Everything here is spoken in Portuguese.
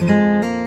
Música